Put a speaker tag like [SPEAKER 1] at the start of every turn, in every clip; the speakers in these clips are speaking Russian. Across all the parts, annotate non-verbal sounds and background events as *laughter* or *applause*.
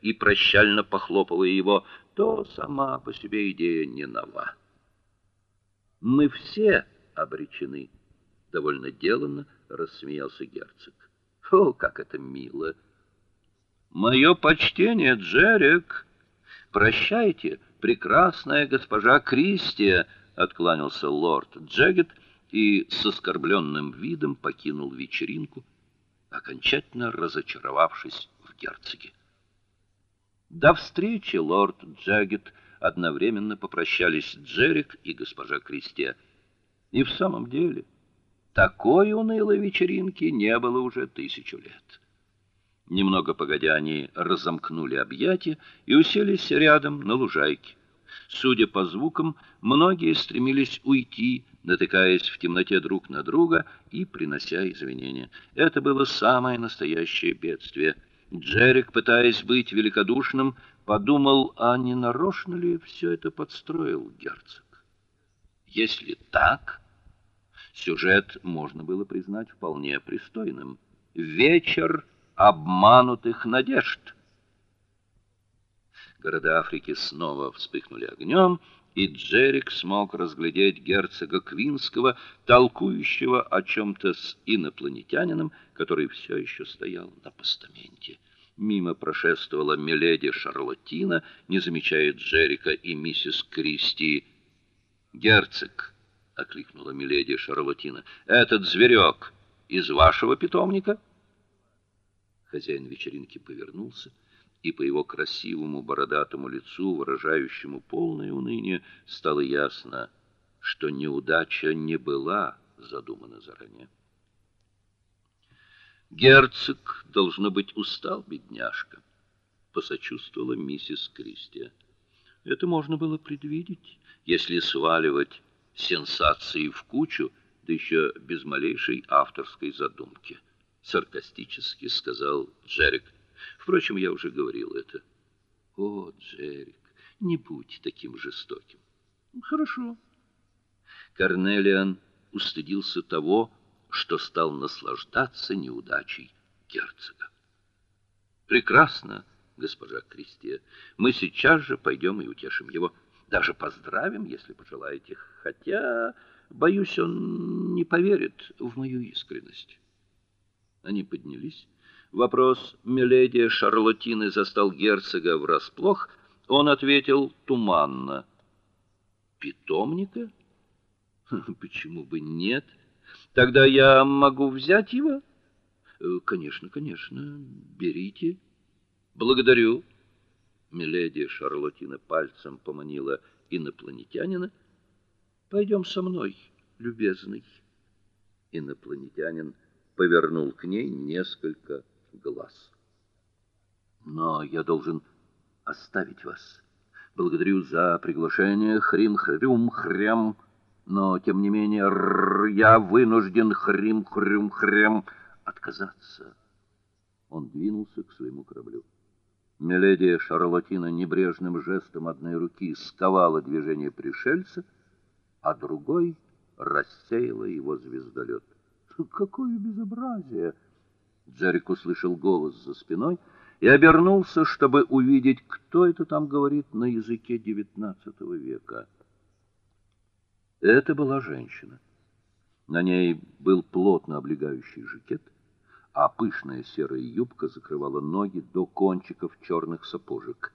[SPEAKER 1] и прощально похлопывая его, то сама по себе идея не нова. Мы все обречены, довольно деланно рассмеялся герцог. О, как это мило. Мое почтение, Джерик. Прощайте, прекрасная госпожа Кристия, откланялся лорд Джегет и с оскорбленным видом покинул вечеринку, окончательно разочаровавшись в герцоге. До встречи, лорд Джегет, одновременно попрощались Джерик и госпожа Кристия. И в самом деле, такой унылой вечеринки не было уже тысячу лет. Немного погодя, они разомкнули объятия и уселись рядом на лужайке. Судя по звукам, многие стремились уйти, натыкаясь в темноте друг на друга и принося извинения. Это было самое настоящее бедствие. Джерик, пытаясь быть великодушным, подумал, а не нарочно ли все это подстроил герцог. Если так, сюжет можно было признать вполне пристойным. Вечер обманутых надежд. Города Африки снова вспыхнули огнем, и Джерик смог разглядеть герцога Квинского, толкующего о чем то с инопланетянином, который все еще стоял на постаменте. Мимо прошествовала миледи Шарлоттина, не замечая Джерика и миссис Кристи. "Герцог", окликнула миледи Шарлоттина. "Этот зверек из вашего питомника?" Хозяин вечеринки повернулся, и по его красивому бородатому лицу, выражающему полное уныние, стало ясно, что неудача не была задумана заранее. Герцог должно быть устал, бедняжка, посочувствовала миссис Кристия. Это можно было предвидеть, если сваливать сенсации в кучу, да еще без малейшей авторской задумки саркастически сказал Джерик. Впрочем, я уже говорил это. О, Джерик, не будь таким жестоким. Хорошо. Корнелиан устыдился того, что стал наслаждаться неудачей герцога. Прекрасно, госпожа Кристия. Мы сейчас же пойдем и утешим его, даже поздравим, если пожелаете, хотя боюсь, он не поверит в мою искренность. Они поднялись. Вопрос миледи Шарлотины застал герцога врасплох. Он ответил туманно: "Питомника? *laughs* Почему бы нет? Тогда я могу взять его?" «Э, "Конечно, конечно. Берите. Благодарю." Миледи Шарлотина пальцем поманила инопланетянина. Пойдем со мной, любезный. Инопланетянин повернул к ней несколько глаз. Но я должен оставить вас. Благодарю за приглашение, хрим-хрюм-хрям, но тем не менее я вынужден хрим-хрюм-хрям отказаться. Он двинулся к своему кораблю. Миледи Шарлотина небрежным жестом одной руки сковала движение пришельца, а другой рассеяла его звездолет. Какое безобразие! Джерик услышал голос за спиной и обернулся, чтобы увидеть, кто это там говорит на языке XIX века. Это была женщина. На ней был плотно облегающий жакет, а пышная серая юбка закрывала ноги до кончиков черных сапожек.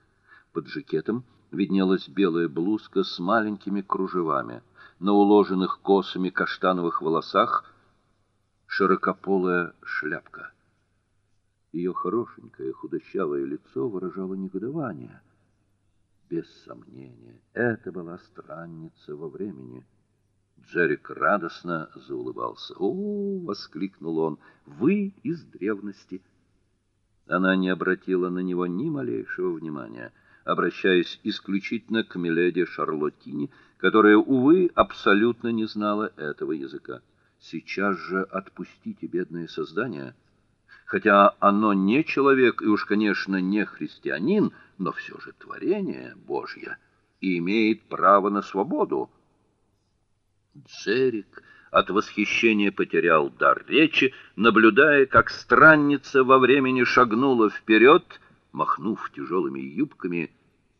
[SPEAKER 1] Под жакетом виднелась белая блузка с маленькими кружевами. На уложенных косами каштановых волосах широкополая шляпка. Ее хорошенькое худощавое лицо выражало негодование. Без сомнения, это была странница во времени. Джерик радостно заулыбался. "О!" воскликнул он. "Вы из древности". Она не обратила на него ни малейшего внимания, обращаясь исключительно к миледи Шарлоттине, которая увы абсолютно не знала этого языка. Сейчас же отпустите бедное создание. Хотя оно не человек и уж, конечно, не христианин, но все же творение Божье и имеет право на свободу. Джерик от восхищения потерял дар речи, наблюдая, как странница во времени шагнула вперед, махнув тяжелыми юбками,